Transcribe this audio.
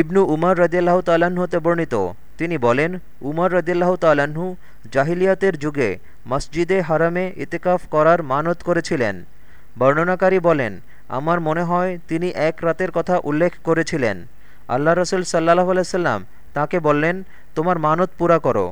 ইবনু উমর রদিয়াল্লাহ তাল্লাহ্ন হতে বর্ণিত। তিনি বলেন, উমর রদিয়াল্লাহ তাল্লাহ্ন জাহিলিয়াতের যুগে মসজিদে হারামে ইতেকাফ করার মানত করেছিলেন। বর্ণনাকারী বলেন, আমার মনে হয় তিনি এক রাতের কথা উল্লেখ করেছিলেন। আল্লাহ রসুল সাল্লাহ আলাইসাল্লাম তাঁকে বললেন, তোমার মানত পুরা করো।